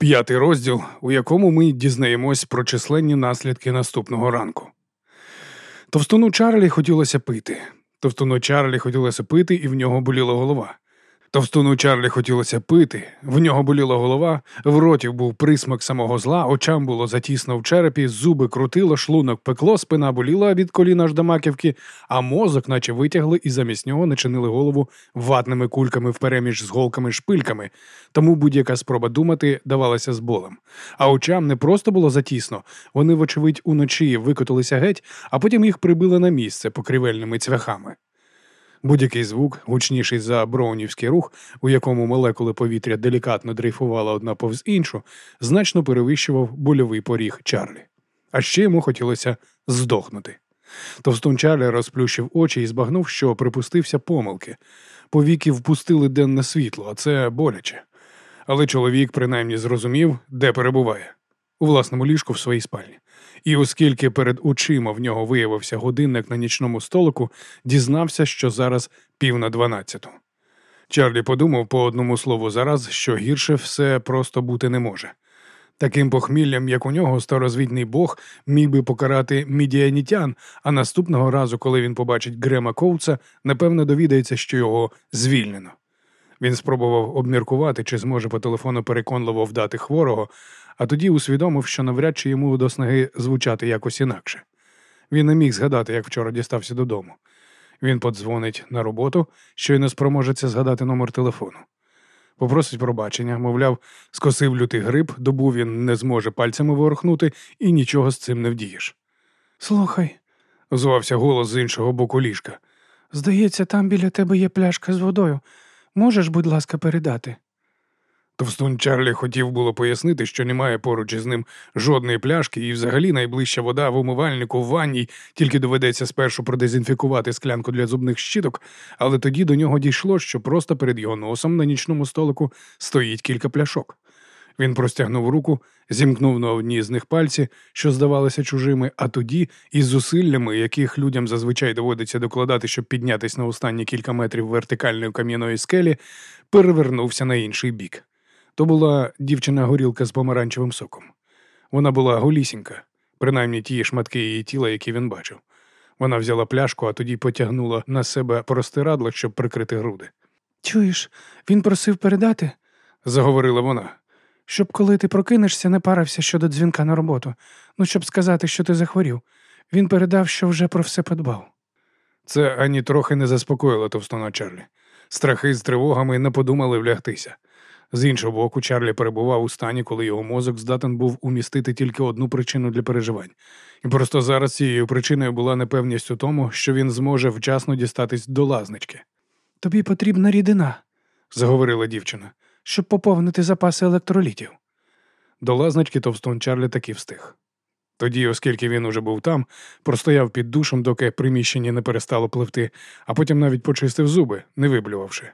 П'ятий розділ, у якому ми дізнаємось про численні наслідки наступного ранку. Товстону Чарлі хотілося пити. Товстону Чарлі хотілося пити, і в нього боліла голова. Товстуну Чарлі хотілося пити, в нього боліла голова, в роті був присмак самого зла, очам було затісно в черепі, зуби крутило, шлунок пекло, спина боліла від коліна аж до маківки, а мозок, наче витягли, і замість нього начинили голову ватними кульками впереміж з голками-шпильками, тому будь-яка спроба думати давалася з болем. А очам не просто було затісно, вони, вочевидь, уночі викотилися геть, а потім їх прибили на місце покрівельними цвяхами. Будь-який звук, гучніший за броунівський рух, у якому молекули повітря делікатно дрейфували одна повз іншу, значно перевищував больовий поріг Чарлі. А ще йому хотілося здохнути. Товстун Чарлі розплющив очі і збагнув, що припустився помилки. Повіки впустили денне світло, а це боляче. Але чоловік принаймні зрозумів, де перебуває у власному ліжку в своїй спальні. І оскільки перед очима в нього виявився годинник на нічному столику, дізнався, що зараз пів на дванадцяту. Чарлі подумав по одному слову зараз, що гірше все просто бути не може. Таким похміллям, як у нього, старозвітний бог міг би покарати мідіанітян, а наступного разу, коли він побачить Грема Коуца, напевно довідається, що його звільнено. Він спробував обміркувати, чи зможе по телефону переконливо вдати хворого, а тоді усвідомив, що навряд чи йому до снаги звучати якось інакше. Він не міг згадати, як вчора дістався додому. Він подзвонить на роботу, що й не спроможеться згадати номер телефону. Попросить пробачення, мовляв, скосив лютий гриб, добу він не зможе пальцями ворухнути і нічого з цим не вдієш. Слухай, озвався голос з іншого боку ліжка. Здається, там біля тебе є пляшка з водою. Можеш, будь ласка, передати? Товстун Чарлі хотів було пояснити, що немає поруч із ним жодної пляшки, і взагалі найближча вода в умивальнику в ванній, тільки доведеться спершу продезінфікувати склянку для зубних щиток, але тоді до нього дійшло, що просто перед його носом на нічному столику стоїть кілька пляшок. Він простягнув руку, зімкнув на одній з них пальці, що здавалися чужими, а тоді, із зусиллями, яких людям зазвичай доводиться докладати, щоб піднятися на останні кілька метрів вертикальної кам'яної скелі, перевернувся на інший бік. То була дівчина-горілка з помаранчевим соком. Вона була голісінька, принаймні ті шматки її тіла, які він бачив. Вона взяла пляшку, а тоді потягнула на себе простирадло, щоб прикрити груди. Чуєш, він просив передати, заговорила вона. Щоб коли ти прокинешся, не парився щодо дзвінка на роботу, ну щоб сказати, що ти захворів. Він передав, що вже про все подбав. Це ані трохи не заспокоїло товстона Чарлі. Страхи з тривогами не подумали влягтися. З іншого боку, Чарлі перебував у стані, коли його мозок здатен був умістити тільки одну причину для переживань. І просто зараз цією причиною була непевність у тому, що він зможе вчасно дістатись до лазнички. Тобі потрібна рідина, заговорила дівчина, щоб поповнити запаси електролітів. До лазнички товстун Чарлі таки встиг. Тоді, оскільки він уже був там, простояв під душем, доки приміщення не перестало пливти, а потім навіть почистив зуби, не виблювавши.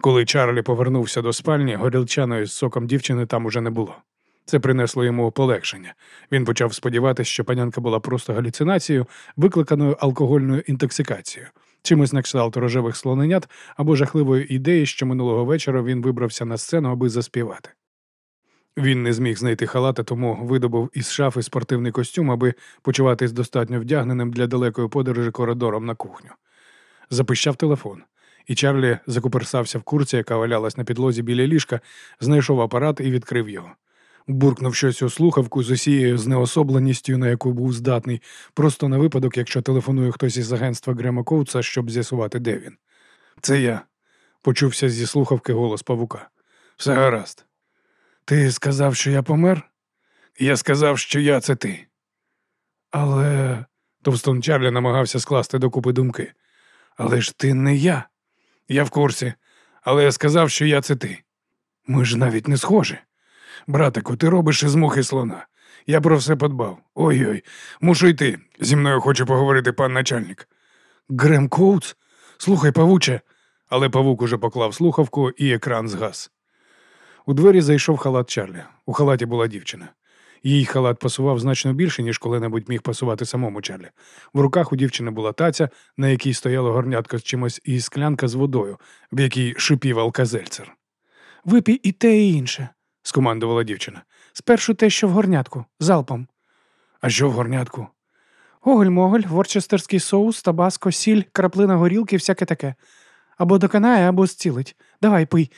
Коли Чарлі повернувся до спальні, горілчаної з соком дівчини там уже не було. Це принесло йому полегшення. Він почав сподіватися, що панянка була просто галюцинацією, викликаною алкогольною інтоксикацією, чимось на кшталт рожевих слоненят або жахливої ідеї, що минулого вечора він вибрався на сцену, аби заспівати. Він не зміг знайти халата, тому видобув із шафи спортивний костюм, аби почуватись достатньо вдягненим для далекої подорожі коридором на кухню. Запищав телефон і Чарлі закуперсався в курці, яка валялась на підлозі біля ліжка, знайшов апарат і відкрив його. Буркнув щось у слухавку з усією знеособленістю, на яку був здатний, просто на випадок, якщо телефонує хтось із агентства Грема Коутса, щоб з'ясувати, де він. Це я, почувся зі слухавки голос павука. Все гаразд. Ти сказав, що я помер? Я сказав, що я це ти. Але. Товстон Чарлі намагався скласти докупи думки. Але ж ти не я. Я в курсі, але я сказав, що я це ти. Ми ж навіть не схожі. Братику, ти робиш із мухи слона. Я про все подбав. Ой-ой, мушу йти. Зі мною хоче поговорити пан начальник. Грем Коутс? Слухай, павуче. Але павук уже поклав слухавку і екран згас. У двері зайшов халат Чарлі. У халаті була дівчина. Їй халат пасував значно більше, ніж коли-небудь міг пасувати самому Чарлі. В руках у дівчини була таця, на якій стояло горнятко з чимось і склянка з водою, в якій шипів алказельцер. Випій і те, і інше, скомандувала дівчина. Спершу те, що в горнятку, залпом. А що в горнятку? Гоголь-моголь, ворчестерський соус, табаско, сіль, краплина горілки, всяке таке. Або доконає, або зцілить. Давай пий.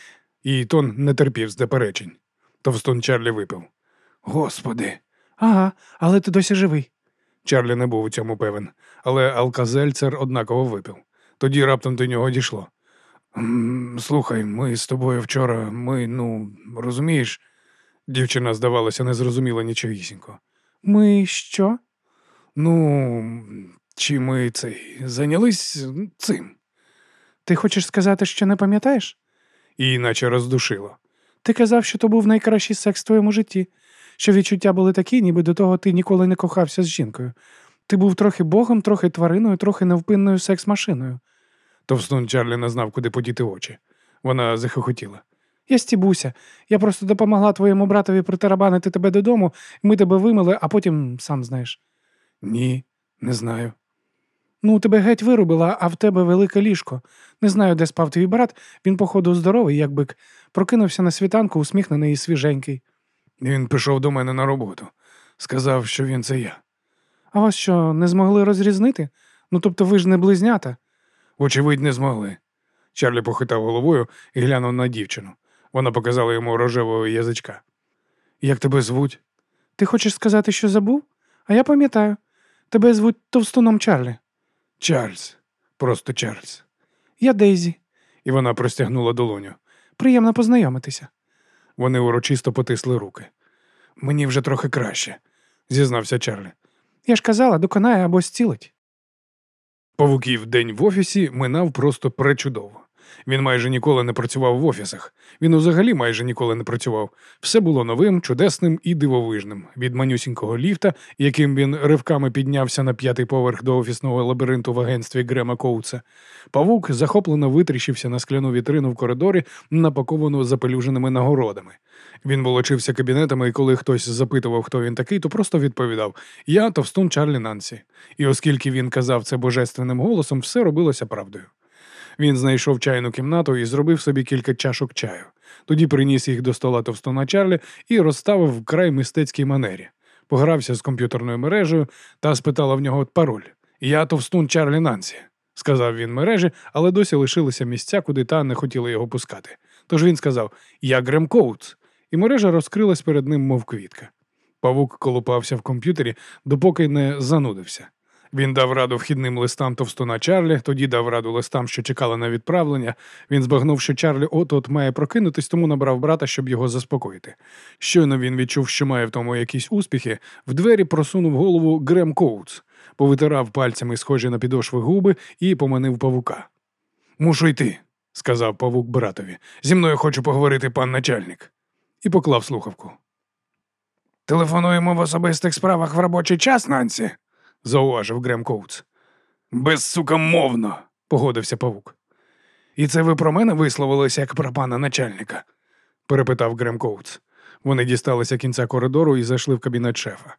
Її тон не терпів заперечень. Товстун Чарлі випив. Господи. Ага, але ти досі живий. Чарлі не був у цьому певен, але Алказельцер однаково випив. Тоді раптом до нього дійшло. «М, Слухай, ми з тобою вчора, ми, ну, розумієш, дівчина, здавалося, не зрозуміла нічогісінько. Ми що? Ну, чи ми цей зайнялись цим? Ти хочеш сказати, що не пам'ятаєш? І наче роздушило. Ти казав, що то був найкращий секс в твоєму житті, що відчуття були такі, ніби до того ти ніколи не кохався з жінкою. Ти був трохи богом, трохи твариною, трохи невпинною секс-машиною. Товстун Чарлі не знав, куди подіти очі. Вона захохотіла. Я стібуся. Я просто допомогла твоєму братові притарабанити тебе додому, ми тебе вимили, а потім сам знаєш. Ні, не знаю. Ну, тебе геть вирубила, а в тебе велике ліжко. Не знаю, де спав твій брат. Він, походу, здоровий, як бик. Прокинувся на світанку, усміхнений і свіженький. Він пішов до мене на роботу. Сказав, що він це я. А вас що, не змогли розрізнити? Ну тобто ви ж не близнята. Очевидь, не змогли. Чарлі похитав головою і глянув на дівчину. Вона показала йому рожевого язичка. Як тебе звуть? Ти хочеш сказати, що забув? А я пам'ятаю. Тебе звуть товстуном Чарлі. Чарльз. Просто Чарльз. Я Дейзі. І вона простягнула долоню. Приємно познайомитися. Вони урочисто потисли руки. Мені вже трохи краще, зізнався Чарлі. Я ж казала, доконає або зцілить. Павуків день в офісі минав просто пречудово. Він майже ніколи не працював в офісах. Він взагалі майже ніколи не працював. Все було новим, чудесним і дивовижним. Від манюсінького ліфта, яким він ривками піднявся на п'ятий поверх до офісного лабіринту в агентстві Грема Коуца. Павук захоплено витріщився на скляну вітрину в коридорі, напаковану запелюженими нагородами. Він волочився кабінетами, і коли хтось запитував, хто він такий, то просто відповідав: Я товстун Чарлі Нансі. І оскільки він казав це божественним голосом, все робилося правдою. Він знайшов чайну кімнату і зробив собі кілька чашок чаю. Тоді приніс їх до стола товстуна Чарлі і розставив в край мистецькій манері. Погрався з комп'ютерною мережею та спитала в нього пароль. Я товстун Чарлі Нансі, сказав він мережі, але досі лишилися місця, куди та не хотіла його пускати. Тож він сказав Я Грем Коутс, і мережа розкрилась перед ним, мов квітка. Павук колупався в комп'ютері, допоки не занудився. Він дав раду вхідним листам товстуна Чарлі, тоді дав раду листам, що чекали на відправлення. Він збагнув, що Чарлі от-от має прокинутись, тому набрав брата, щоб його заспокоїти. Щойно він відчув, що має в тому якісь успіхи, в двері просунув голову Грем Коутс, повитирав пальцями схожі на підошви губи і поманив павука. Мушу йти, сказав павук братові. Зі мною хочу поговорити пан начальник. І поклав слухавку. Телефонуємо в особистих справах в робочий час, Нансі зауважив Грем Коутс. Безсукомовно, погодився павук. І це ви про мене висловилися як про пана начальника? перепитав Грем Коутс. Вони дісталися кінця коридору і зайшли в кабінет шефа.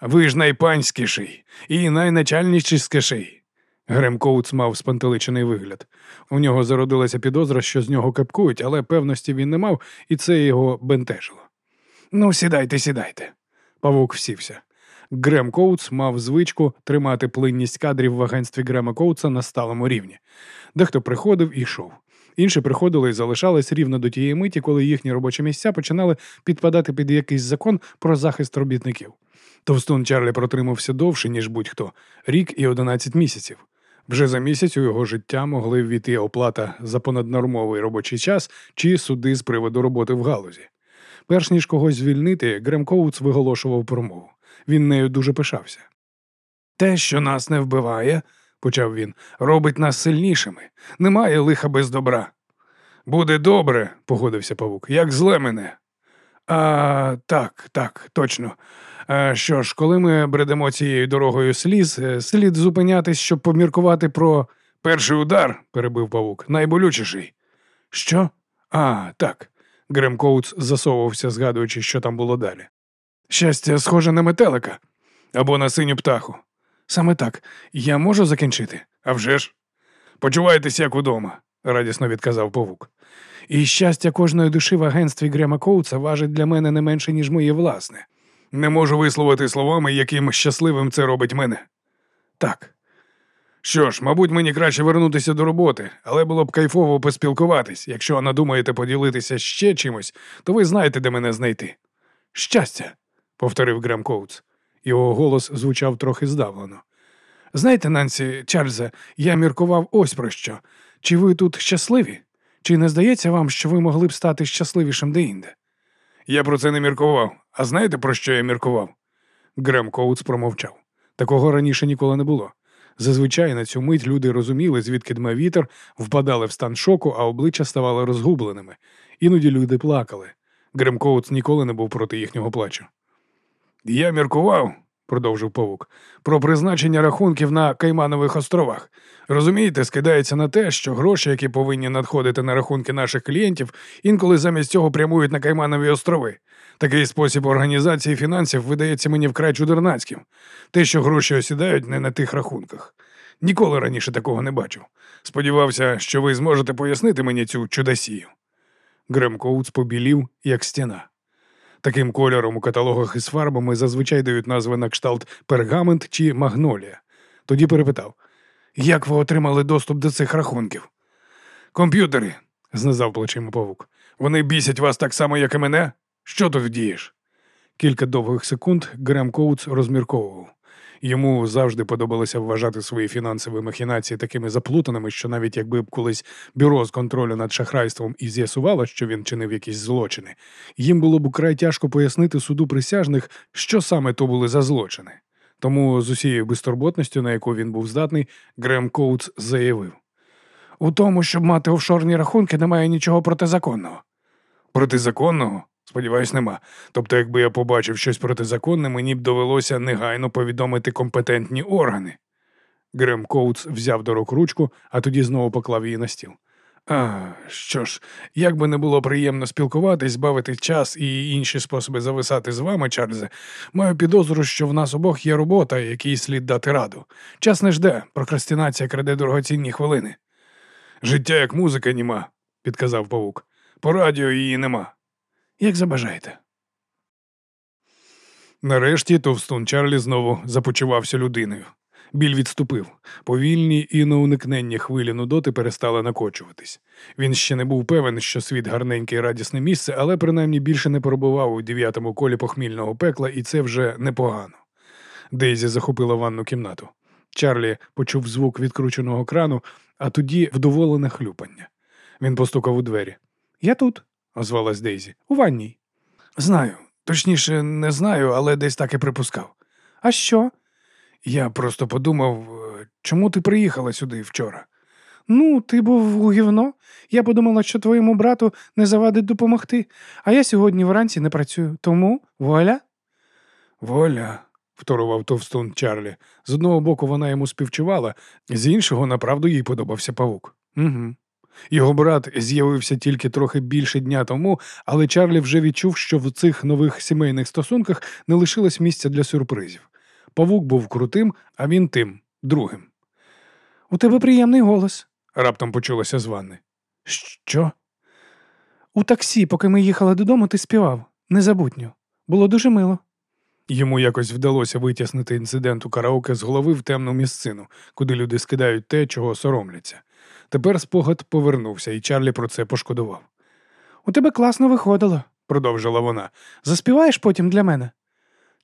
Ви ж найпанськіший і найначальничіскіший. Грем Коутс мав спантеличений вигляд. У нього зародилася підозра, що з нього кепкують, але певності він не мав, і це його бентежило. Ну, сідайте, сідайте. Павук всівся. Грем Коутс мав звичку тримати плинність кадрів в агентстві Грема Коутса на сталому рівні. Дехто приходив і йшов. Інші приходили і залишались рівно до тієї миті, коли їхні робочі місця починали підпадати під якийсь закон про захист робітників. Товстун Чарлі протримався довше, ніж будь-хто рік і одинадцять місяців. Вже за місяць у його життя могли ввійти оплата за понаднормовий робочий час чи суди з приводу роботи в галузі. Перш ніж когось звільнити, Грем Коутс виголошував промову. Він нею дуже пишався. Те, що нас не вбиває, почав він, робить нас сильнішими. Немає лиха без добра. Буде добре, погодився павук, як зле мене. А так, так, точно. А що ж, коли ми бредемо цією дорогою сліз, е, слід зупинятись, щоб поміркувати про перший удар, перебив павук, найболючіший. Що? А, так. Грем Коутс засовувався, згадуючи, що там було далі. Щастя, схоже на метелика або на синю птаху. Саме так. Я можу закінчити? А вже ж? Почувайтесь як удома. радісно відказав павук. І щастя кожної душі в агентстві Грема Коутса важить для мене не менше, ніж моє власне. Не можу висловити словами, яким щасливим це робить мене. Так. Що ж, мабуть, мені краще вернутися до роботи, але було б кайфово поспілкуватись. Якщо надумаєте поділитися ще чимось, то ви знаєте, де мене знайти. Щастя, повторив Грем Коутс. Його голос звучав трохи здавлено. Знаєте, Нансі Чарльзе, я міркував ось про що. Чи ви тут щасливі? Чи не здається вам, що ви могли б стати щасливішим деінде? Я про це не міркував. А знаєте, про що я міркував? Грем Коутс промовчав. Такого раніше ніколи не було. Зазвичай на цю мить люди розуміли, звідки дме вітер, впадали в стан шоку, а обличчя ставали розгубленими. Іноді люди плакали. Грем Коутс ніколи не був проти їхнього плачу. Я міркував, продовжив павук, про призначення рахунків на Кайманових островах. Розумієте, скидається на те, що гроші, які повинні надходити на рахунки наших клієнтів, інколи замість цього прямують на Кайманові острови. Такий спосіб організації фінансів видається мені вкрай чудернацьким. Те, що гроші осідають не на тих рахунках. Ніколи раніше такого не бачив. Сподівався, що ви зможете пояснити мені цю чудосію. Грем Коутс побілів, як стіна. Таким кольором у каталогах із фарбами зазвичай дають назви на кшталт пергамент чи магнолія. Тоді перепитав: Як ви отримали доступ до цих рахунків? Комп'ютери, знизав плечима павук. Вони бісять вас так само, як і мене? Що тут вдієш? Кілька довгих секунд Грем Коутс розмірковував. Йому завжди подобалося вважати свої фінансові махінації такими заплутаними, що навіть якби б колись бюро з контролю над шахрайством і з'ясувало, що він чинив якісь злочини, їм було б украй тяжко пояснити суду присяжних, що саме то були за злочини. Тому з усією безтурботністю, на яку він був здатний, Грем Коутс заявив: у тому, щоб мати офшорні рахунки, немає нічого протизаконного. Протизаконного? Сподіваюсь, нема. Тобто, якби я побачив щось протизаконне, мені б довелося негайно повідомити компетентні органи. Грем Коутс взяв до рук ручку, а тоді знову поклав її на стіл. А, що ж, як би не було приємно спілкуватись, бавити час і інші способи зависати з вами, Чарльзе, маю підозру, що в нас обох є робота, якій слід дати раду. Час не жде, прокрастинація краде дорогоцінні хвилини. Життя як музика німа, підказав павук. По радіо її нема. Як забажаєте. Нарешті товстун Чарлі знову започувався людиною. Біль відступив. Повільні і неуникненні хвилі нудоти перестали накочуватись. Він ще не був певен, що світ гарненьке і радісне місце, але принаймні більше не перебував у дев'ятому колі похмільного пекла, і це вже непогано. Дейзі захопила ванну кімнату. Чарлі почув звук відкрученого крану, а тоді вдоволене хлюпання. Він постукав у двері. Я тут, озвалась Дейзі. У ванній. Знаю. Точніше, не знаю, але десь так і припускав. А що? Я просто подумав, е, чому ти приїхала сюди вчора? Ну, ти був у гівно. Я подумала, що твоєму брату не завадить допомогти, а я сьогодні вранці не працюю. Тому воля? Воля, вторував товстун Чарлі. З одного боку вона йому співчувала, з іншого, направду, їй подобався павук. Угу. Його брат з'явився тільки трохи більше дня тому, але Чарлі вже відчув, що в цих нових сімейних стосунках не лишилось місця для сюрпризів. Павук був крутим, а він тим, другим. У тебе приємний голос, раптом почулося з ванни. Що? У таксі, поки ми їхали додому, ти співав. Незабутньо. Було дуже мило. Йому якось вдалося витіснити інцидент у караоке з голови в темну місцину, куди люди скидають те, чого соромляться. Тепер спогад повернувся, і Чарлі про це пошкодував. У тебе класно виходило, продовжила вона. Заспіваєш потім для мене?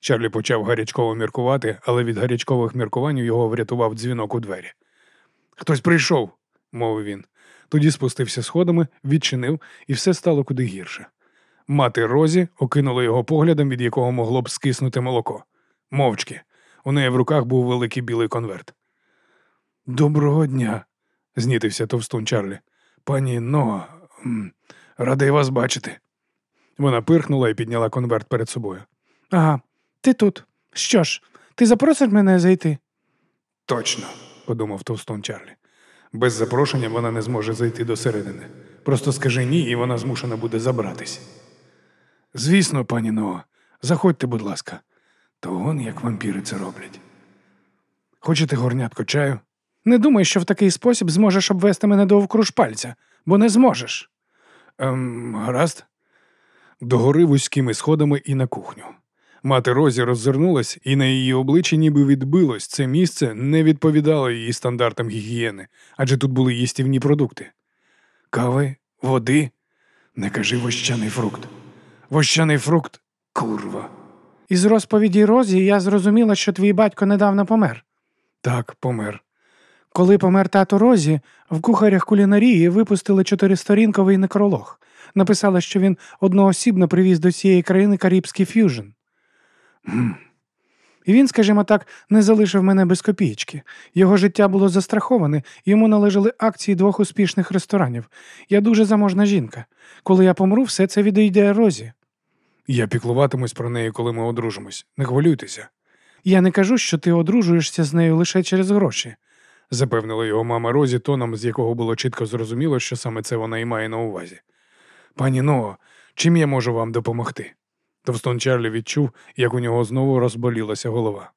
Чарлі почав гарячково міркувати, але від гарячкових міркувань його врятував дзвінок у двері. Хтось прийшов, мовив він. Тоді спустився сходами, відчинив, і все стало куди гірше. Мати Розі окинула його поглядом, від якого могло б скиснути молоко. Мовчки. У неї в руках був великий білий конверт. Доброго дня, знітився товстун Чарлі. Пані Но, радий вас бачити. Вона пирхнула і підняла конверт перед собою. Ага, ти тут. Що ж, ти запросиш мене зайти? Точно, подумав товстун Чарлі. Без запрошення вона не зможе зайти до середини. Просто скажи ні, і вона змушена буде забратись. Звісно, пані Ноа, заходьте, будь ласка. То вон як вампіри це роблять. Хочете горнятко чаю? Не думай, що в такий спосіб зможеш обвести мене довкруж пальця, бо не зможеш. Ем, гаразд. Догори вузькими сходами і на кухню. Мати Розі роззирнулась, і на її обличчі ніби відбилось це місце не відповідало її стандартам гігієни, адже тут були їстівні продукти. Кави, води. Не кажи вощаний фрукт. Вощаний фрукт курва. Із розповіді Розі я зрозуміла, що твій батько недавно помер. Так, помер. Коли помер тато Розі, в кухарях кулінарії випустили чотиристорінковий некролог. Написали, що він одноосібно привіз до цієї країни карибський ф'южн. І він, скажімо так, не залишив мене без копійки. Його життя було застраховане, йому належали акції двох успішних ресторанів. Я дуже заможна жінка. Коли я помру, все це відійде Розі. Я піклуватимусь про неї, коли ми одружимось. Не хвилюйтеся, Я не кажу, що ти одружуєшся з нею лише через гроші. Запевнила його мама Розі тоном, з якого було чітко зрозуміло, що саме це вона і має на увазі. Пані Ноо, чим я можу вам допомогти? Товстон Чарлі відчув, як у нього знову розболілася голова.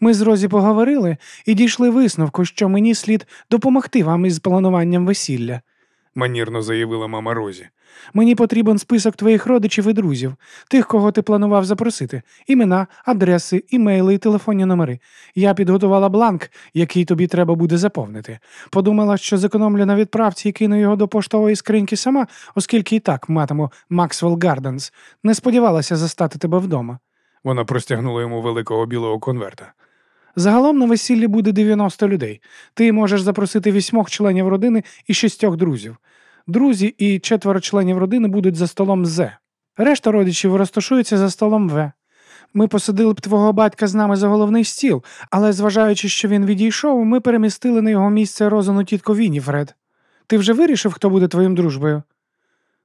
Ми з Розі поговорили і дійшли висновку, що мені слід допомогти вам із плануванням весілля. Манірно заявила мама Розі. Мені потрібен список твоїх родичів і друзів, тих, кого ти планував запросити, імена, адреси, імейли і телефонні номери. Я підготувала бланк, який тобі треба буде заповнити. Подумала, що зекономлю на відправці і кину його до поштової скриньки сама, оскільки і так матиму Максвелл Гарденс. Не сподівалася застати тебе вдома. Вона простягнула йому великого білого конверта. Загалом на весіллі буде 90 людей. Ти можеш запросити вісьмох членів родини і шістьох друзів. Друзі і четверо членів родини будуть за столом З. Решта родичів розташуються за столом В. Ми посадили б твого батька з нами за головний стіл, але зважаючи, що він відійшов, ми перемістили на його місце Розину тітку Вініфред. Ти вже вирішив, хто буде твоїм дружбою?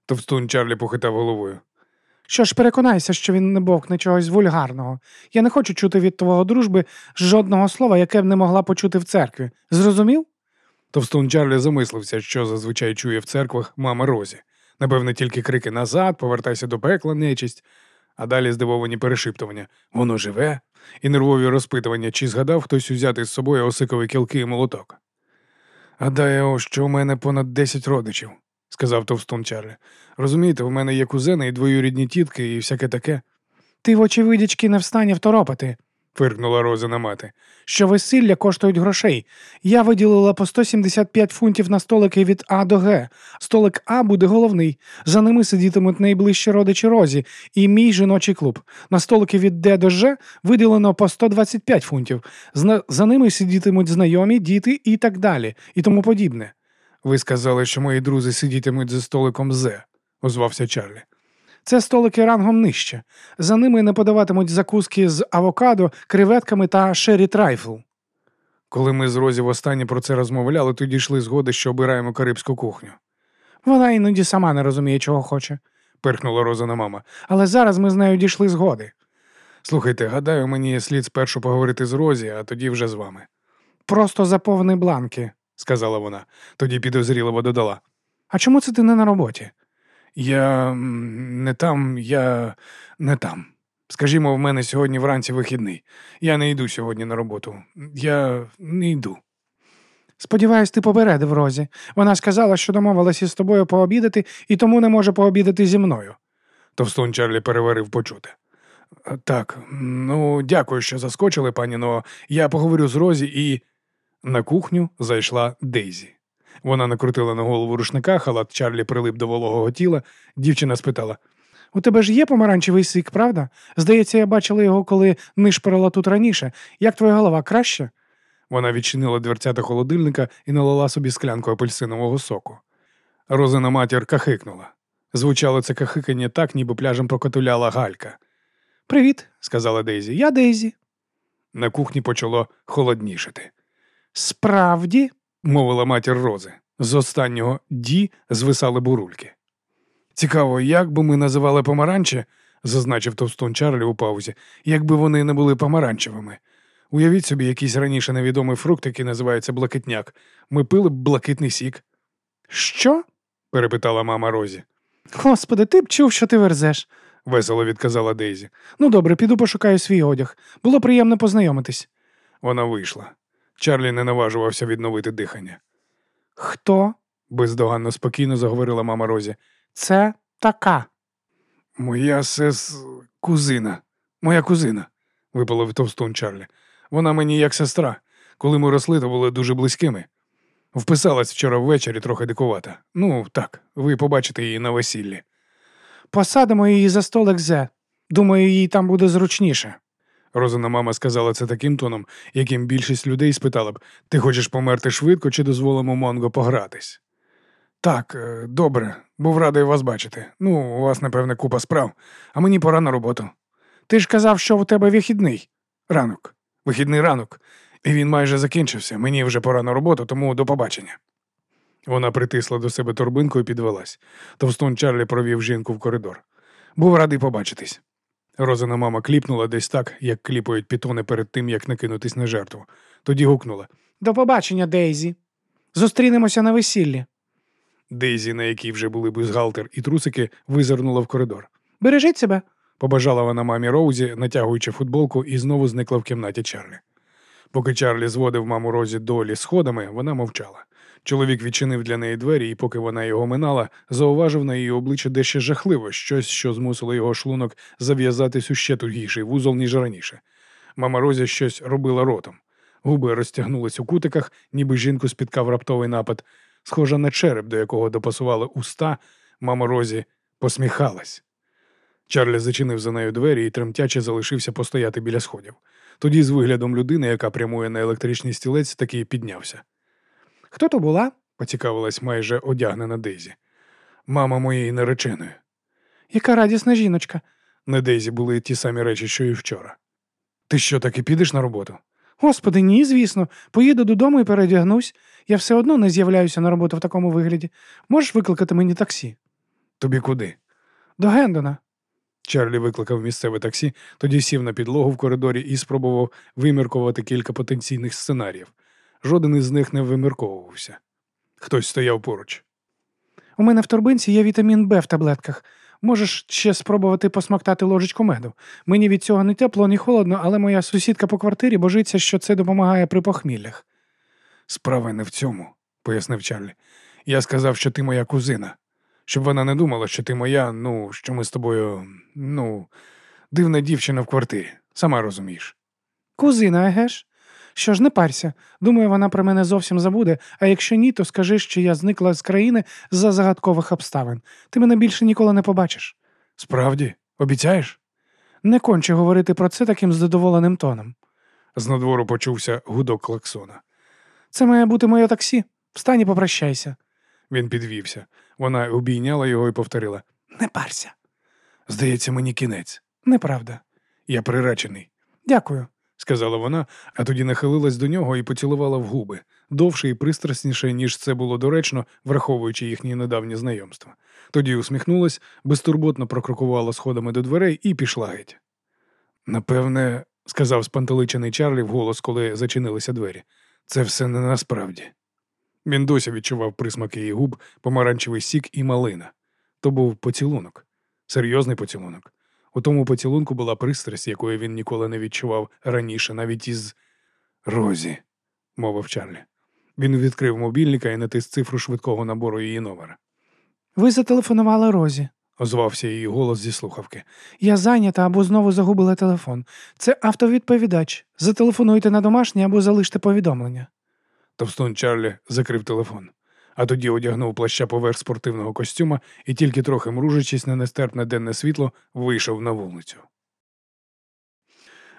Товстун Чарлі похитав головою. Що ж, переконайся, що він не бовкне чогось вульгарного. Я не хочу чути від твого дружби жодного слова, яке б не могла почути в церкві. Зрозумів? Товстун Чарлі замислився, що зазвичай чує в церквах мама Розі. Напевне, тільки крики назад, повертайся до пекла, нечисть, а далі здивовані перешиптування воно живе, і нервові розпитування, чи згадав хтось узяти з собою осикові кілки і молоток. Гадаю, що у мене понад десять родичів, сказав Товстун Чарлі. Розумієте, в мене є кузени і двоюрідні тітки, і всяке таке, Ти, вочевидячки, не встані второпати, фиркнула Розина мати. що весілля коштують грошей. Я виділила по 175 фунтів на столики від А до Г. Столик А буде головний. За ними сидітимуть найближчі родичі Розі і мій жіночий клуб. На столики від Д до Ж виділено по 125 фунтів. За ними сидітимуть знайомі, діти і так далі, і тому подібне. Ви сказали, що мої друзі сидітимуть за столиком З, озвався Чарлі. Це столики рангом нижче. За ними не подаватимуть закуски з авокадо, креветками та шері трайфл. Коли ми з Розі востаннє про це розмовляли, то дійшли згоди, що обираємо карибську кухню. Вона іноді сама не розуміє, чого хоче. Пирхнула Розина мама. Але зараз ми з нею дійшли згоди. Слухайте, гадаю, мені слід спершу поговорити з Розі, а тоді вже з вами, Просто заповни бланки. Сказала вона. Тоді підозріливо додала. А чому це ти не на роботі? Я не там, я не там. Скажімо, в мене сьогодні вранці вихідний. Я не йду сьогодні на роботу. Я не йду. Сподіваюсь, ти попередив Розі. Вона сказала, що домовилася з тобою пообідати і тому не може пообідати зі мною. Товстун Чарлі переварив почуте. «Е, Так, ну дякую, що заскочили, пані, но я поговорю з Розі і. На кухню зайшла Дейзі. Вона накрутила на голову рушника, халат Чарлі прилип до вологого тіла. Дівчина спитала: У тебе ж є помаранчевий сік, правда? Здається, я бачила його, коли нишпорила тут раніше. Як твоя голова краще? Вона відчинила дверцята холодильника і налила собі склянку апельсинового соку. Розина матір кахикнула. Звучало це кахикання так, ніби пляжем прокотуляла галька. Привіт, сказала Дейзі. Я Дейзі. На кухні почало холоднішати. Справді? мовила матір Рози. З останнього ді звисали бурульки. Цікаво, як би ми називали помаранчі, зазначив товстун Чарлі у паузі, якби вони не були помаранчевими. Уявіть собі, якийсь раніше невідомий фрукт, який називається блакитняк. Ми пили б блакитний сік. Що? перепитала мама Розі. Господи, ти б чув, що ти верзеш. Весело відказала Дейзі. Ну добре, піду пошукаю свій одяг. Було приємно познайомитись. Вона вийшла. Чарлі не наважувався відновити дихання. Хто Бездоганно спокійно заговорила мама Розі. це така? Моя сес кузина. Моя кузина, випалив товстун Чарлі. Вона мені як сестра. Коли ми росли, то були дуже близькими. Вписалась вчора ввечері трохи дикувата. Ну, так, ви побачите її на весіллі. Посадимо її за столик зе. Думаю, їй там буде зручніше. Розина мама сказала це таким тоном, яким більшість людей спитала б: ти хочеш померти швидко чи дозволимо Монго погратись? Так, е, добре, був радий вас бачити. Ну, у вас, напевне, купа справ, а мені пора на роботу. Ти ж казав, що у тебе вихідний. Ранок, вихідний ранок. І він майже закінчився. Мені вже пора на роботу, тому до побачення. Вона притисла до себе торбинку і підвелась. Товстун Чарлі провів жінку в коридор. Був радий побачитись. Розина мама кліпнула десь так, як кліпають пітони перед тим, як накинутись на жертву. Тоді гукнула. До побачення, Дейзі. Зустрінемося на весіллі. Дейзі, на якій вже були бюстгальтер і трусики, визирнула в коридор. Бережіть себе. Побажала вона мамі Роузі, натягуючи футболку, і знову зникла в кімнаті Чарлі. Поки Чарлі зводив маму Розі долі сходами, вона мовчала. Чоловік відчинив для неї двері, і поки вона його минала, зауважив на її обличчя дещо жахливо, щось, що змусило його шлунок зав'язатись у ще тугіший вузол, ніж раніше. Мама Розі щось робила ротом. Губи розтягнулись у кутиках, ніби жінку спіткав раптовий напад. Схожа на череп, до якого допасували уста, мама Розі посміхалась. Чарлі зачинив за нею двері і тремтяче залишився постояти біля сходів. Тоді, з виглядом людини, яка прямує на електричний стілець, таки піднявся. Хто то була? поцікавилась майже одягнена Дейзі. Мама моєї нареченої. Яка радісна жіночка. На Дейзі були ті самі речі, що і вчора. Ти що, таки підеш на роботу? Господи, ні, звісно. Поїду додому і передягнусь. Я все одно не з'являюся на роботу в такому вигляді. Можеш викликати мені таксі? Тобі куди? До Гендона. Чарлі викликав місцеве таксі, тоді сів на підлогу в коридорі і спробував виміркувати кілька потенційних сценаріїв. Жоден із них не вимірковувався. Хтось стояв поруч. У мене в торбинці є вітамін Б в таблетках. Можеш ще спробувати посмоктати ложечку меду. Мені від цього не тепло, ні холодно, але моя сусідка по квартирі божиться, що це допомагає при похміллях. Справа не в цьому, пояснив Чарлі. Я сказав, що ти моя кузина. Щоб вона не думала, що ти моя, ну, що ми з тобою, ну, дивна дівчина в квартирі. Сама розумієш. Кузина, еге ж? Що ж, не парся. Думаю, вона про мене зовсім забуде, а якщо ні, то скажи, що я зникла з країни за загадкових обставин. Ти мене більше ніколи не побачиш. Справді, обіцяєш? Не конче говорити про це таким задоволеним тоном. З надвору почувся гудок клаксона. Це має бути моє таксі. Встань і попрощайся. Він підвівся. Вона обійняла його і повторила: Не парся. Здається, мені кінець. Неправда. Я приречений, Дякую. Сказала вона, а тоді нахилилась до нього і поцілувала в губи, довше і пристрасніше, ніж це було доречно, враховуючи їхнє недавнє знайомство. Тоді усміхнулась, безтурботно прокрокувала сходами до дверей і пішла геть. Напевне, сказав спантеличений Чарлі вголос, коли зачинилися двері. Це все не насправді. Він досі відчував присмак її губ, помаранчевий сік і малина. То був поцілунок, серйозний поцілунок. У тому поцілунку була пристрасть, якої він ніколи не відчував раніше, навіть із Розі, мовив Чарлі. Він відкрив мобільника і натис цифру швидкого набору її номера. Ви зателефонували Розі. Озвався її голос зі слухавки. Я зайнята або знову загубила телефон. Це автовідповідач. Зателефонуйте на домашнє або залиште повідомлення. Товстун Чарлі закрив телефон, а тоді одягнув плаща поверх спортивного костюма і, тільки трохи мружачись на нестерпне денне світло, вийшов на вулицю.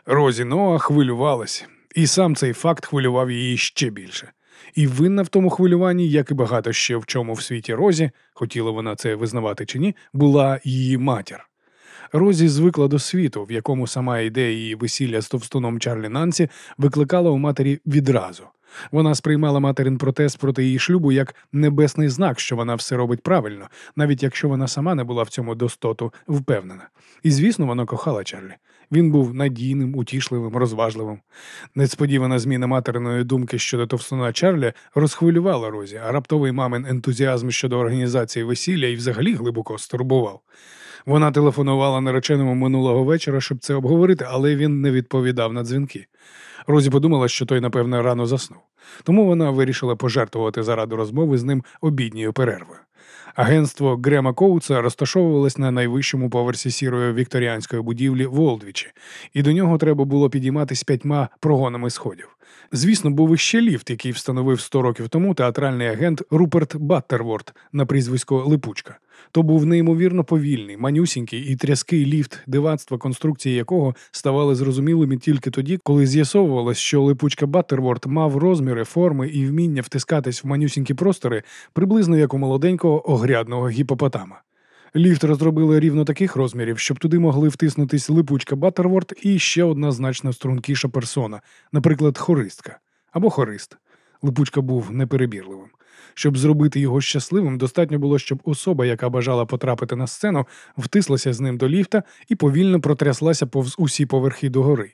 Розі Ноа хвилювалась, і сам цей факт хвилював її ще більше. І винна в тому хвилюванні, як і багато ще в чому в світі Розі, хотіла вона це визнавати чи ні, була її матір. Розі звикла до світу, в якому сама ідея її весілля з товстуном Чарлі Нансі викликала у матері відразу. Вона сприймала материн протест проти її шлюбу як небесний знак, що вона все робить правильно, навіть якщо вона сама не була в цьому достоту впевнена. І, звісно, вона кохала Чарлі. Він був надійним, утішливим, розважливим. Несподівана зміна материної думки щодо товстуна Чарлі розхвилювала Розі, а раптовий мамин ентузіазм щодо організації весілля і взагалі глибоко стурбував. Вона телефонувала нареченому минулого вечора, щоб це обговорити, але він не відповідав на дзвінки. Розі подумала, що той, напевно, рано заснув. Тому вона вирішила пожертвувати заради розмови з ним обідньою перервою. Агентство Грема Коуца розташовувалось на найвищому поверсі сірої вікторіанської будівлі в Олдвічі, і до нього треба було підійматись п'ятьма прогонами сходів. Звісно, був іще ліфт, який встановив 100 років тому театральний агент Руперт Баттерворд на прізвисько Липучка. То був неймовірно повільний, манюсінький і тряский ліфт, дивацтва конструкції якого ставали зрозумілими тільки тоді, коли з'ясовувалось, що липучка Баттерворд мав розміри, форми і вміння втискатись в манюсінькі простори приблизно як у молоденького огрядного гіпопотама. Ліфт розробили рівно таких розмірів, щоб туди могли втиснутись липучка Баттерворд і ще одна значно стрункіша персона, наприклад, хористка або хорист. Липучка був неперебірливим. Щоб зробити його щасливим, достатньо було, щоб особа, яка бажала потрапити на сцену, втислася з ним до ліфта і повільно протряслася повз усі поверхи догори.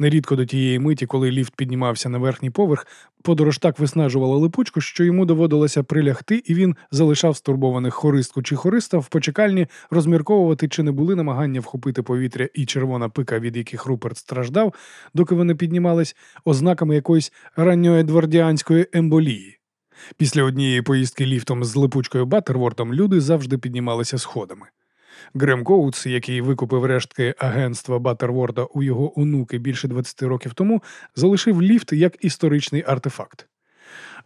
Нерідко до тієї миті, коли ліфт піднімався на верхній поверх, подорож так виснажувала липучку, що йому доводилося прилягти, і він залишав стурбованих хористку чи хориста в почекальні розмірковувати, чи не були намагання вхопити повітря і червона пика, від яких Руперт страждав, доки вони піднімались ознаками якоїсь ранньоедвардіанської емболії. Після однієї поїздки ліфтом з липучкою Баттервортом люди завжди піднімалися сходами. Грем Коутс, який викупив рештки агентства Баттерворда у його онуки більше 20 років тому, залишив ліфт як історичний артефакт.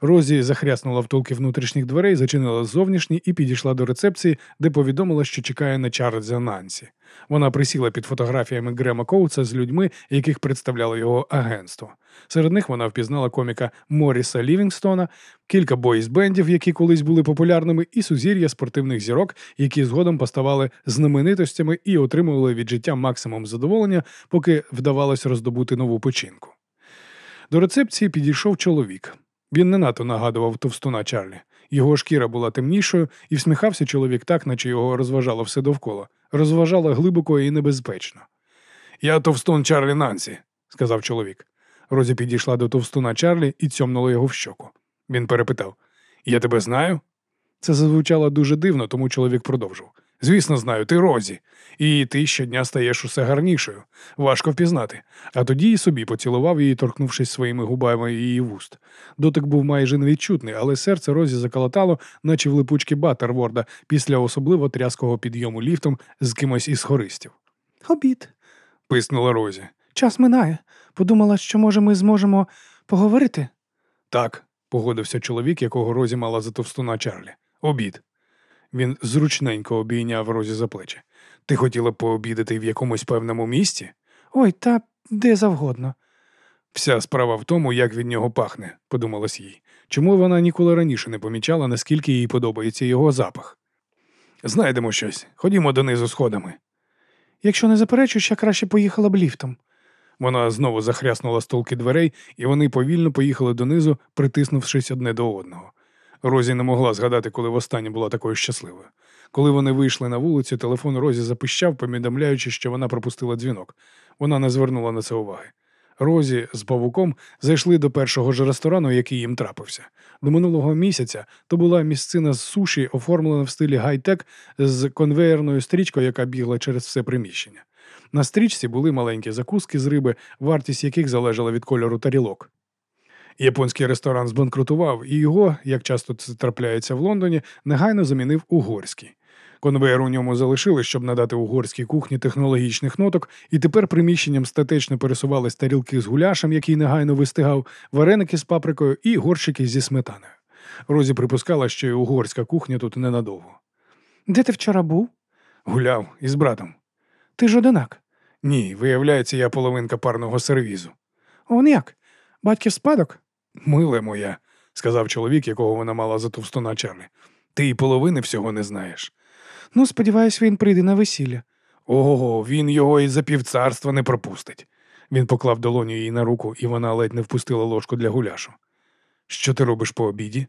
Розі захряснула втулки внутрішніх дверей, зачинила зовнішні і підійшла до рецепції, де повідомила, що чекає на Чарльза Нансі. Вона присіла під фотографіями Грема Коутса з людьми, яких представляло його агентство. Серед них вона впізнала коміка Моріса Лівінгстона, кілька бойс-бендів, які колись були популярними, і сузір'я спортивних зірок, які згодом поставали знаменитостями і отримували від життя максимум задоволення, поки вдавалось роздобути нову печінку. До рецепції підійшов чоловік. Він не надто нагадував товстуна Чарлі. Його шкіра була темнішою, і всміхався чоловік так, наче його розважало все довкола. Розважало глибоко і небезпечно. Я товстун Чарлі Нансі, сказав чоловік. Розі підійшла до товстуна Чарлі і цьомнула його в щоку. Він перепитав: Я тебе знаю? Це зазвучало дуже дивно, тому чоловік продовжив. Звісно, знаю, ти Розі, і ти щодня стаєш усе гарнішою. Важко впізнати. А тоді і собі поцілував її, торкнувшись своїми губами її вуст. Дотик був майже невідчутний, але серце Розі заколотало, наче в липучки Баттерворда після особливо тряского підйому ліфтом з кимось із хористів. Обід. Писнула Розі. Час минає. Подумала, що може ми зможемо поговорити. Так, погодився чоловік, якого Розі мала за товстуна Чарлі. Обід. Він зручненько обійняв Розі за плечі. Ти хотіла пообідати в якомусь певному місці? Ой, та де завгодно. Вся справа в тому, як від нього пахне, подумалось їй. Чому вона ніколи раніше не помічала, наскільки їй подобається його запах? Знайдемо щось. Ходімо донизу сходами. Якщо не заперечуєш, я краще поїхала б ліфтом. Вона знову захряснула столки дверей, і вони повільно поїхали донизу, притиснувшись одне до одного. Розі не могла згадати, коли востаннє була такою щасливою. Коли вони вийшли на вулицю, телефон Розі запищав, повідомляючи, що вона пропустила дзвінок. Вона не звернула на це уваги. Розі з павуком зайшли до першого ж ресторану, який їм трапився. До минулого місяця то була місцина з суші, оформлена в стилі гай-тек з конвеєрною стрічкою, яка бігла через все приміщення. На стрічці були маленькі закуски з риби, вартість яких залежала від кольору тарілок. Японський ресторан збанкрутував, і його, як часто це трапляється в Лондоні, негайно замінив угорський. Конвейер у ньому залишили, щоб надати угорській кухні технологічних ноток, і тепер приміщенням статечно пересувались тарілки з гуляшем, який негайно вистигав, вареники з паприкою і горщики зі сметаною. Розі припускала, що і угорська кухня тут ненадовго. Де ти вчора був? Гуляв із братом. Ти ж одинак. Ні, виявляється, я половинка парного сервізу. Он як? Батьків спадок? Миле моя, сказав чоловік, якого вона мала за товстуна Чарлі. Ти і половини всього не знаєш. Ну, сподіваюсь, він прийде на весілля. Ого, він його і за півцарства не пропустить. Він поклав долоню їй на руку, і вона ледь не впустила ложку для гуляшу. Що ти робиш по обіді?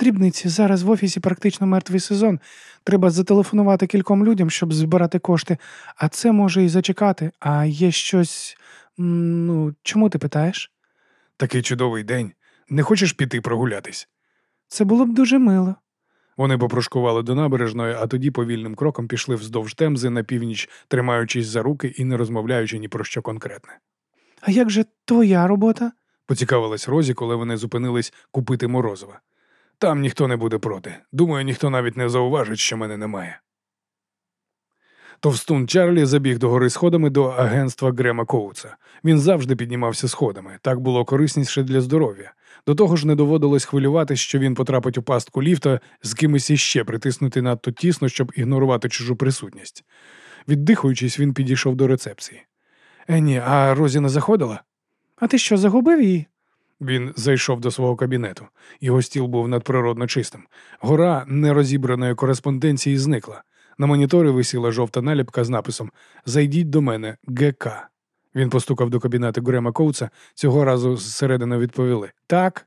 Дрібниці, зараз в офісі практично мертвий сезон. Треба зателефонувати кільком людям, щоб збирати кошти, а це може і зачекати. А є щось. Ну, чому ти питаєш? Такий чудовий день. Не хочеш піти прогулятись? Це було б дуже мило. Вони попрошкували до набережної, а тоді повільним кроком пішли вздовж темзи на північ, тримаючись за руки і не розмовляючи ні про що конкретне. А як же твоя робота? Поцікавилась Розі, коли вони зупинились купити морозива. Там ніхто не буде проти. Думаю, ніхто навіть не зауважить, що мене немає. Товстун Чарлі забіг до гори сходами до агентства Грема Коуца. Він завжди піднімався сходами. Так було корисніше для здоров'я. До того ж, не доводилось хвилюватись, що він потрапить у пастку ліфта з кимось іще притиснути надто тісно, щоб ігнорувати чужу присутність. Віддихуючись, він підійшов до рецепції. Е, ні, а Розі не заходила? А ти що, загубив її? Він зайшов до свого кабінету. Його стіл був надприродно чистим. Гора нерозібраної кореспонденції зникла. На моніторі висіла жовта наліпка з написом Зайдіть до мене, ГК. Він постукав до кабінету Грема Коуца. Цього разу зсередини відповіли Так,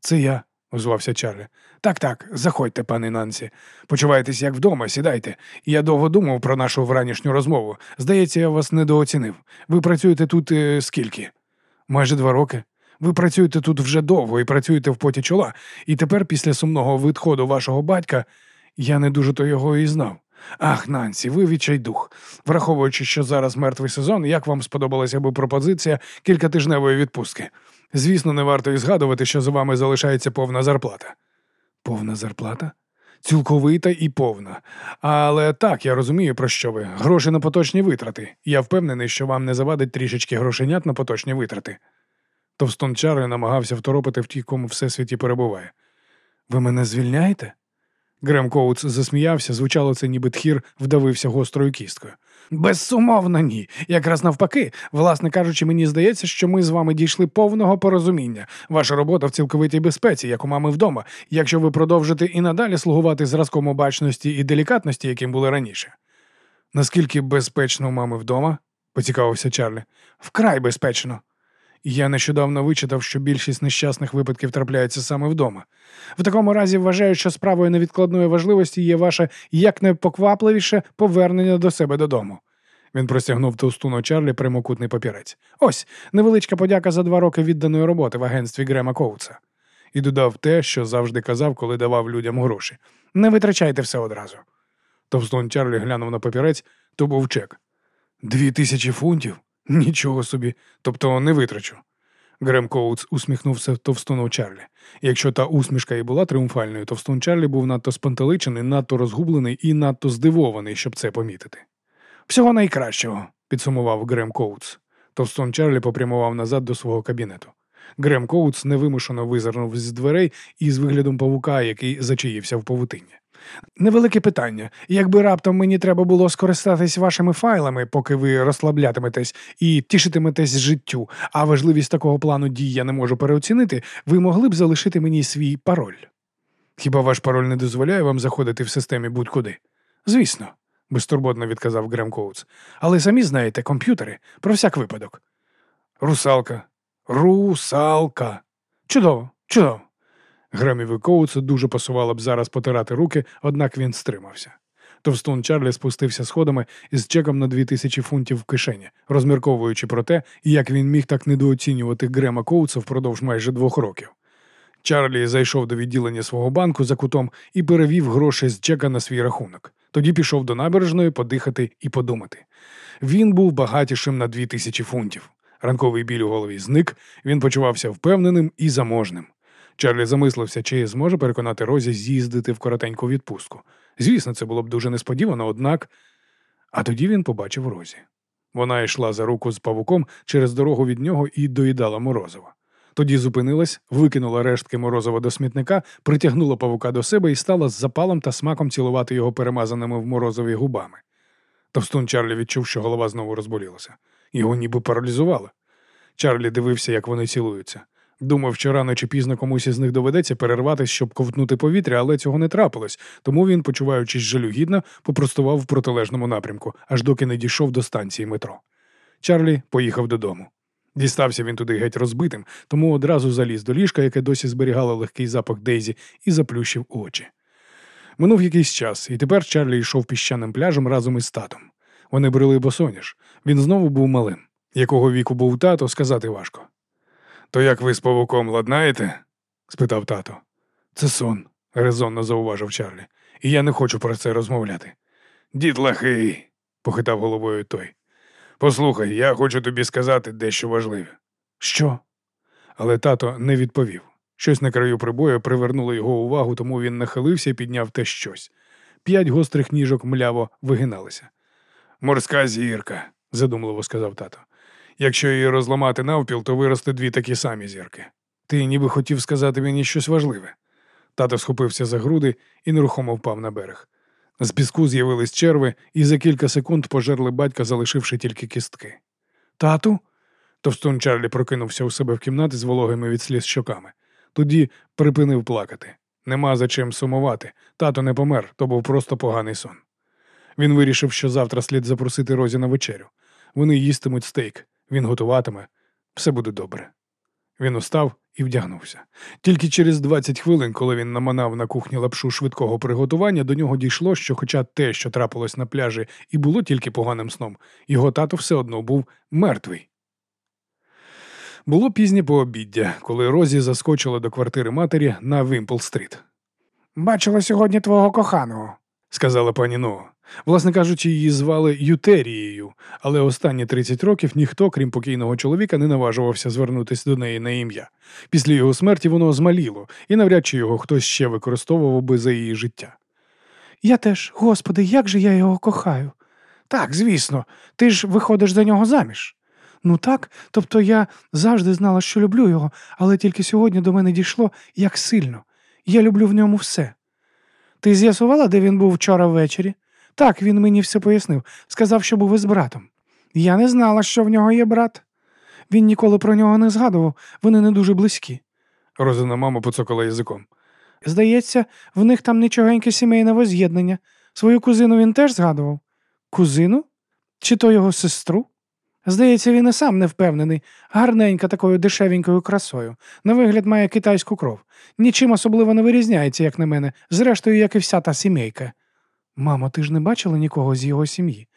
це я, озвався Чарлі. Так, так, заходьте, пане Нансі. Почувайтесь як вдома, сідайте. Я довго думав про нашу вранішню розмову. Здається, я вас недооцінив. Ви працюєте тут е, скільки? Майже два роки. Ви працюєте тут вже довго і працюєте в поті чола, і тепер, після сумного відходу вашого батька, я не дуже то його і знав. Ах, Нансі, ви відчайдух. Враховуючи, що зараз мертвий сезон, як вам сподобалася би пропозиція кількатижневої відпустки? Звісно, не варто і згадувати, що за вами залишається повна зарплата. Повна зарплата? Цілковита і повна. Але так, я розумію, про що ви. Гроші на поточні витрати. Я впевнений, що вам не завадить трішечки грошенят на поточні витрати. Товстон Чарлі намагався второпити в ті, кому всесвіті перебуває. Ви мене звільняєте? Грем Коутс засміявся, звучало це, ніби тхір вдавився гострою кісткою. Безсумовно, ні. Якраз навпаки, власне кажучи, мені здається, що ми з вами дійшли повного порозуміння. Ваша робота в цілковитій безпеці, як у мами вдома, якщо ви продовжите і надалі слугувати зразком обачності і делікатності, яким були раніше. Наскільки безпечно у мами вдома? поцікавився Чарлі. Вкрай безпечно. Я нещодавно вичитав, що більшість нещасних випадків трапляється саме вдома. В такому разі вважаю, що справою невідкладної важливості є ваше якнепоквапливіше повернення до себе додому. Він простягнув товстуну Чарлі прямокутний папірець. Ось невеличка подяка за два роки відданої роботи в агентстві Грема Коуца. І додав те, що завжди казав, коли давав людям гроші. Не витрачайте все одразу. Товстун Чарлі глянув на папірець, то був чек. Дві тисячі фунтів? Нічого собі, тобто не витрачу. Грем Коутс усміхнувся товстуну Чарлі. Якщо та усмішка і була тріумфальною, товстун Чарлі був надто спантеличений, надто розгублений і надто здивований, щоб це помітити. Всього найкращого, підсумував Грем Коутс. Товстун Чарлі попрямував назад до свого кабінету. Грем Коутс невимушено визирнув з дверей із виглядом павука, який зачаївся в павутинні. Невелике питання. Якби раптом мені треба було скористатись вашими файлами, поки ви розслаблятиметесь і тішитиметесь життю, а важливість такого плану дій я не можу переоцінити, ви могли б залишити мені свій пароль. Хіба ваш пароль не дозволяє вам заходити в системі будь-куди? Звісно, безтурботно відказав Грем Коутс. Але самі знаєте, комп'ютери про всяк випадок. Русалка. Русалка. Чудово, чудово. Греміві Коуцу дуже пасувало б зараз потирати руки, однак він стримався. Товстун Чарлі спустився сходами із чеком на дві тисячі фунтів в кишені, розмірковуючи про те, як він міг так недооцінювати Грема Коутса впродовж майже двох років. Чарлі зайшов до відділення свого банку за кутом і перевів гроші з чека на свій рахунок. Тоді пішов до набережної подихати і подумати. Він був багатішим на дві тисячі фунтів. Ранковий біль у голові зник, він почувався впевненим і заможним. Чарлі замислився, чи зможе переконати Розі з'їздити в коротеньку відпустку. Звісно, це було б дуже несподівано, однак. А тоді він побачив Розі. Вона йшла за руку з павуком через дорогу від нього і доїдала морозиво. Тоді зупинилась, викинула рештки морозива до смітника, притягнула павука до себе і стала з запалом та смаком цілувати його перемазаними в морозові губами. Товстун Чарлі відчув, що голова знову розболілася. Його ніби паралізувало. Чарлі дивився, як вони цілуються. Думав, що рано чи пізно комусь із них доведеться перерватися, щоб ковтнути повітря, але цього не трапилось, тому він, почуваючись жалюгідно, попростував в протилежному напрямку, аж доки не дійшов до станції метро. Чарлі поїхав додому. Дістався він туди геть розбитим, тому одразу заліз до ліжка, яке досі зберігало легкий запах Дейзі, і заплющив очі. Минув якийсь час, і тепер Чарлі йшов піщаним пляжем разом із татом. Вони брели босоніж. Він знову був малим. Якого віку був тато, сказати важко. То як ви з павуком ладнаєте? спитав тато. Це сон, резонно зауважив Чарлі, і я не хочу про це розмовляти. Дід лахий, похитав головою той. Послухай, я хочу тобі сказати дещо важливе. Що? Але тато не відповів. Щось на краю прибою привернуло його увагу, тому він нахилився і підняв те щось. П'ять гострих ніжок мляво вигиналися. Морська зірка, задумливо сказав тато. Якщо її розламати навпіл, то виросте дві такі самі зірки. Ти ніби хотів сказати мені щось важливе. Тато схопився за груди і нерухомо впав на берег. З піску з'явились черви і за кілька секунд пожерли батька, залишивши тільки кістки. Тату? Товстун Чарлі прокинувся у себе в кімнаті з вологими від сліз щоками. Тоді припинив плакати. Нема за чим сумувати. Тато не помер, то був просто поганий сон. Він вирішив, що завтра слід запросити Розі на вечерю. Вони їстимуть стейк, він готуватиме, все буде добре. Він устав і вдягнувся. Тільки через 20 хвилин, коли він наманав на кухні лапшу швидкого приготування, до нього дійшло, що, хоча те, що трапилось на пляжі, і було тільки поганим сном, його тато все одно був мертвий. Було пізнє пообіддя, коли Розі заскочила до квартири матері на Вімпл-стріт. Бачила сьогодні твого коханого. Сказала пані Ноа. Власне кажучи, її звали Ютерією, але останні 30 років ніхто, крім покійного чоловіка, не наважувався звернутися до неї на ім'я. Після його смерті воно змаліло, і навряд чи його хтось ще використовував би за її життя. Я теж, господи, як же я його кохаю. Так, звісно, ти ж виходиш за нього заміж. Ну так, тобто я завжди знала, що люблю його, але тільки сьогодні до мене дійшло, як сильно. Я люблю в ньому все. Ти з'ясувала, де він був вчора ввечері? Так, він мені все пояснив, сказав, що був із братом. Я не знала, що в нього є брат. Він ніколи про нього не згадував, вони не дуже близькі. Розина мама поцокала язиком. Здається, в них там нічогеньке сімейне воз'єднання. Свою кузину він теж згадував? Кузину? Чи то його сестру? Здається, він і сам не впевнений, гарненька такою дешевенькою красою. На вигляд має китайську кров. Нічим особливо не вирізняється, як на мене, зрештою, як і вся та сімейка. Мамо, ти ж не бачила нікого з його сім'ї?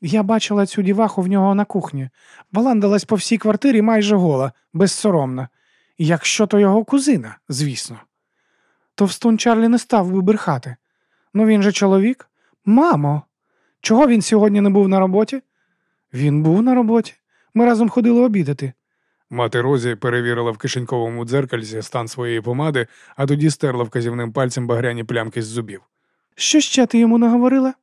Я бачила цю діваху в нього на кухні. Баландалась по всій квартирі майже гола, безсоромна. Якщо то його кузина, звісно. Товстун Чарлі не став би брехати. Ну він же чоловік. Мамо, чого він сьогодні не був на роботі? Він був на роботі. Ми разом ходили обідати. Мати Розі перевірила в кишеньковому дзеркальці стан своєї помади, а тоді стерла вказівним пальцем багряні плямки з зубів. Що ще ти йому наговорила?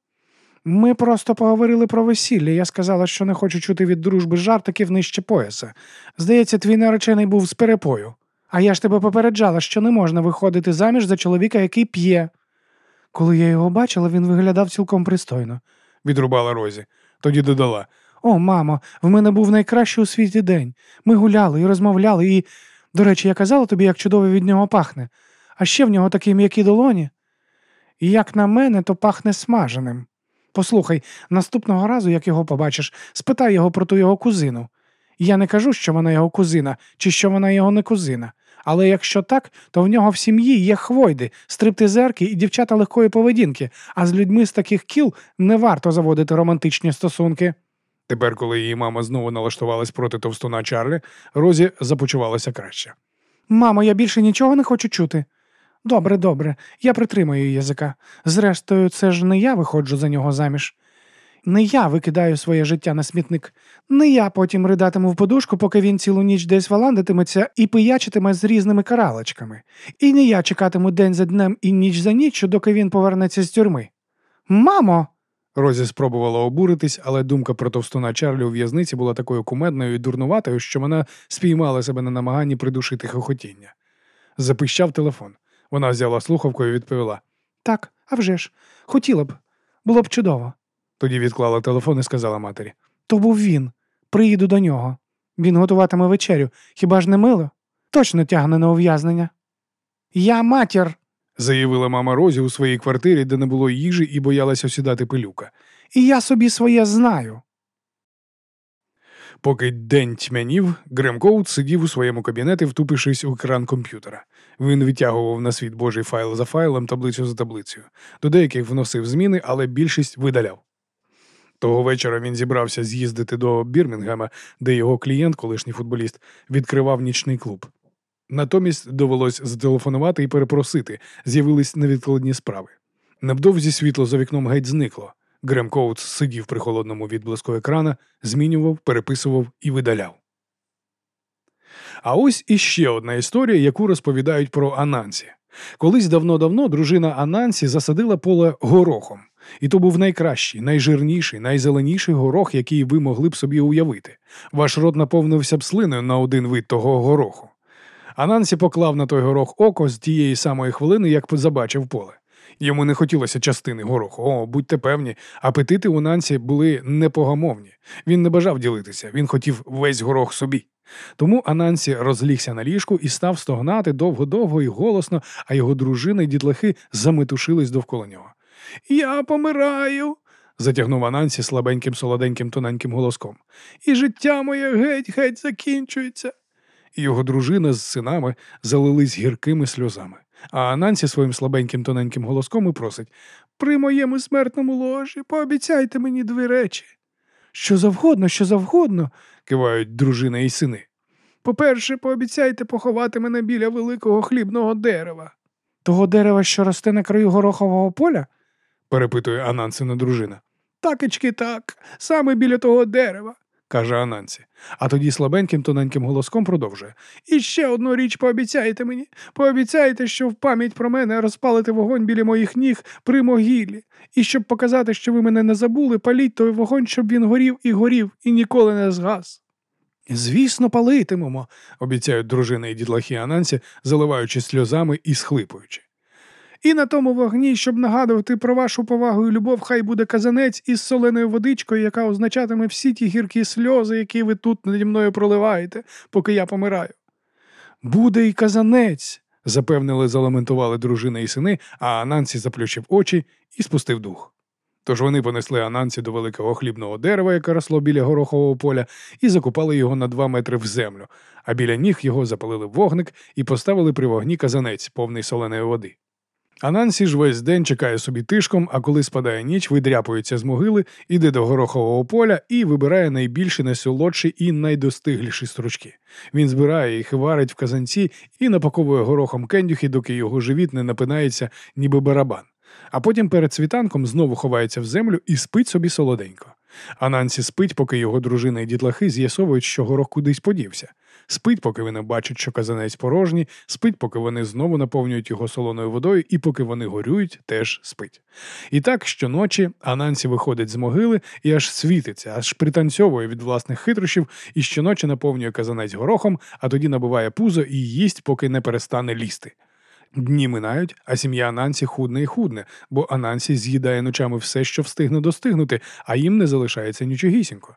Ми просто поговорили про весілля. Я сказала, що не хочу чути від дружби жартиків нижче пояса. Здається, твій наречений був з перепою. А я ж тебе попереджала, що не можна виходити заміж за чоловіка, який п'є. Коли я його бачила, він виглядав цілком пристойно. Відрубала Розі. Тоді додала. О, мамо, в мене був найкращий у світі день. Ми гуляли і розмовляли, і, до речі, я казала тобі, як чудово від нього пахне. А ще в нього такі м'які долоні. І як на мене, то пахне смаженим. Послухай, наступного разу, як його побачиш, спитай його про ту його кузину. Я не кажу, що вона його кузина, чи що вона його не кузина. Але якщо так, то в нього в сім'ї є хвойди, стриптизерки і дівчата легкої поведінки, а з людьми з таких кіл не варто заводити романтичні стосунки. Тепер, коли її мама знову налаштувалась проти товстуна Чарлі, Розі започувалася краще. Мамо, я більше нічого не хочу чути. Добре, добре, я притримаю язика. Зрештою, це ж не я виходжу за нього заміж. Не я викидаю своє життя на смітник. Не я потім ридатиму в подушку, поки він цілу ніч десь валандитиметься і пиячитиме з різними каралочками. І не я чекатиму день за днем і ніч за ніччю, доки він повернеться з тюрми. Мамо! Розі спробувала обуритись, але думка про товстуна Чарлі у в'язниці була такою кумедною і дурнуватою, що вона спіймала себе на намаганні придушити хохотіння. Запищав телефон. Вона взяла слухавку і відповіла. Так, а вже ж. Хотіла б. Було б чудово. Тоді відклала телефон і сказала матері. То був він. Приїду до нього. Він готуватиме вечерю. Хіба ж не мило? Точно тягне на ув'язнення. Я матір. Заявила мама Розі у своїй квартирі, де не було їжі і боялася осідати пилюка. І я собі своє знаю. Поки день тьмянів, Грем Коут сидів у своєму кабінеті, втупившись у екран комп'ютера. Він витягував на світ Божий файл за файлом, таблицю за таблицею. До деяких вносив зміни, але більшість видаляв. Того вечора він зібрався з'їздити до Бірмінгема, де його клієнт, колишній футболіст, відкривав нічний клуб. Натомість довелось зателефонувати і перепросити, з'явились невідкладні справи. Невдовзі світло за вікном геть зникло. Грем Коутс сидів при холодному відблиску екрана, змінював, переписував і видаляв. А ось іще одна історія, яку розповідають про Анансі. Колись давно-давно дружина Анансі засадила поле горохом. І то був найкращий, найжирніший, найзеленіший горох, який ви могли б собі уявити. Ваш рот наповнився б слиною на один вид того гороху. Анансі поклав на той горох око з тієї самої хвилини, як забачив поле. Йому не хотілося частини гороху. О, будьте певні, апетити у Нансі були непогамовні. Він не бажав ділитися, він хотів весь горох собі. Тому Анансі розлігся на ліжку і став стогнати довго-довго і голосно, а його дружина й дітлахи заметушились довкола нього. Я помираю, затягнув Анансі слабеньким, солоденьким, тоненьким голоском. І життя моє геть-геть закінчується. Його дружина з синами залились гіркими сльозами. А Анансі своїм слабеньким тоненьким голоском і просить При моєму смертному ложі пообіцяйте мені дві речі. Що завгодно, що завгодно, кивають дружина і сини. По-перше, пообіцяйте поховати мене біля великого хлібного дерева. Того дерева, що росте на краю горохового поля? перепитує Анансина дружина. Такички так, саме біля того дерева, каже Анансі, а тоді слабеньким тоненьким голоском продовжує. І ще одну річ пообіцяйте мені. Пообіцяйте, що в пам'ять про мене розпалите вогонь біля моїх ніг при могилі. І щоб показати, що ви мене не забули, паліть той вогонь, щоб він горів і горів, і ніколи не згас. Звісно, палитимемо, обіцяють дружина і дідлахи Анансі, заливаючи сльозами і схлипуючи. І на тому вогні, щоб нагадувати про вашу повагу і любов, хай буде казанець із соленою водичкою, яка означатиме всі ті гіркі сльози, які ви тут наді мною проливаєте, поки я помираю. Буде й казанець, запевнили, заламентували дружина і сини, а Анансі заплющив очі і спустив дух. Тож вони понесли Анансі до великого хлібного дерева, яке росло біля горохового поля, і закопали його на два метри в землю, а біля ніг його запалили вогник і поставили при вогні казанець, повний соленої води. Анансі ж весь день чекає собі тишком, а коли спадає ніч, видряпується з могили, іде до горохового поля і вибирає найбільші, найсолодші і найдостигліші стручки. Він збирає їх, варить в казанці і напаковує горохом кендюхи, доки його живіт не напинається, ніби барабан. А потім перед світанком знову ховається в землю і спить собі солоденько. Анансі спить, поки його дружина і дітлахи з'ясовують, що горох кудись подівся. Спить, поки вони бачать, що казанець порожній, спить, поки вони знову наповнюють його солоною водою, і поки вони горюють, теж спить. І так щоночі Анансі виходить з могили і аж світиться, аж пританцьовує від власних хитрощів і щоночі наповнює казанець горохом, а тоді набиває пузо і їсть, поки не перестане лізти. Дні минають, а сім'я Анансі худне і худне, бо Анансі з'їдає ночами все, що встигне достигнути, а їм не залишається нічогісінько.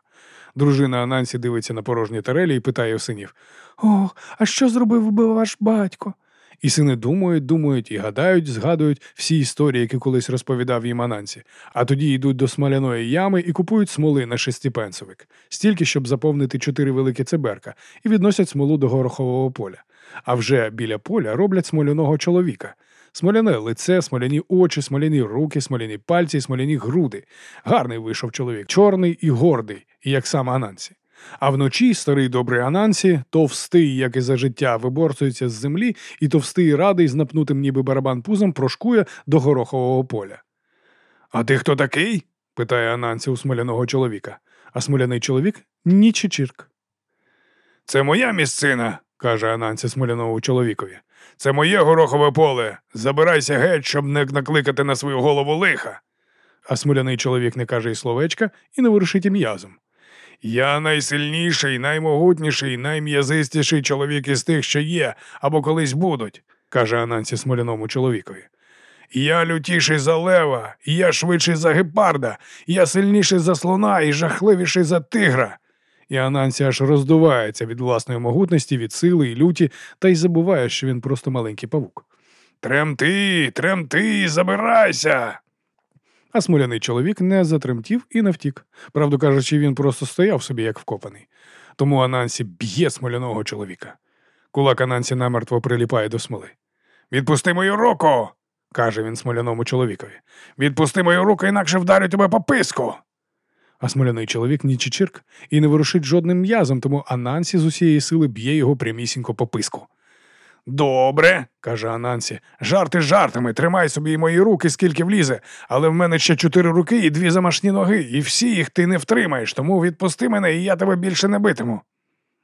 Дружина Анансі дивиться на порожні тарелі і питає у синів Ох, а що зробив би ваш батько? І сини думають, думають і гадають, згадують всі історії, які колись розповідав їм Анансі, а тоді йдуть до смоляної ями і купують смоли на шестипенсовик, стільки, щоб заповнити чотири великі циберка, і відносять смолу до горохового поля. А вже біля поля роблять смоляного чоловіка. Смоляне лице, смоляні очі, смоляні руки, смоляні пальці, смоляні груди. Гарний вийшов чоловік, чорний і гордий, як сам Анансі. А вночі старий добрий Анансі, товстий, як і за життя, виборцується з землі, і товстий радий з напнутим ніби барабан пузом прошкує до горохового поля. А ти хто такий? питає Анансі у смоляного чоловіка, а смоляний чоловік нічичірк. Це моя місцина, каже Анансі смолянову чоловікові. Це моє горохове поле. Забирайся геть, щоб не накликати на свою голову лиха. А смоляний чоловік не каже й словечка і не вирушить і м'язом. Я найсильніший, наймогутніший, найм'язистіший чоловік із тих, що є, або колись будуть, каже Анансі смоляному чоловікові. Я лютіший за лева, я швидший за гепарда, я сильніший за слона і жахливіший за тигра. І Анансі аж роздувається від власної могутності, від сили і люті, та й забуває, що він просто маленький павук. Тремти, тремти, забирайся. А смоляний чоловік не затремтів і не втік. Правду кажучи, він просто стояв собі, як вкопаний. Тому Анансі б'є смоляного чоловіка. Кулак Анансі намертво приліпає до смоли. Відпусти мою руку, каже він смоляному чоловікові. Відпусти мою руку, інакше вдарю тебе по писку. А смоляний чоловік нічичирк і не ворушить жодним м'язом, тому Анансі з усієї сили б'є його прямісінько по писку. Добре, каже Анансі. Жарти жартами, тримай собі і мої руки, скільки влізе, але в мене ще чотири руки і дві замашні ноги, і всі їх ти не втримаєш, тому відпусти мене, і я тебе більше не битиму.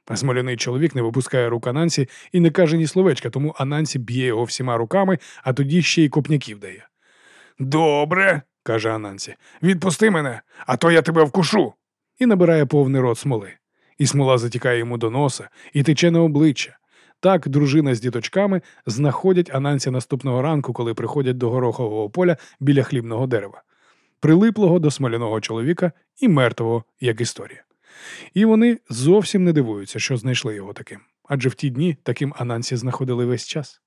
А смоляний чоловік не випускає рук Анансі і не каже ні словечка, тому Анансі б'є його всіма руками, а тоді ще й копняків дає. Добре, каже Анансі, відпусти мене, а то я тебе вкушу. І набирає повний рот смоли. І смола затікає йому до носа і тече на обличчя. Так дружина з діточками знаходять Анансі наступного ранку, коли приходять до горохового поля біля хлібного дерева, прилиплого до смоляного чоловіка і мертвого, як історія. І вони зовсім не дивуються, що знайшли його таким. Адже в ті дні таким Анансі знаходили весь час.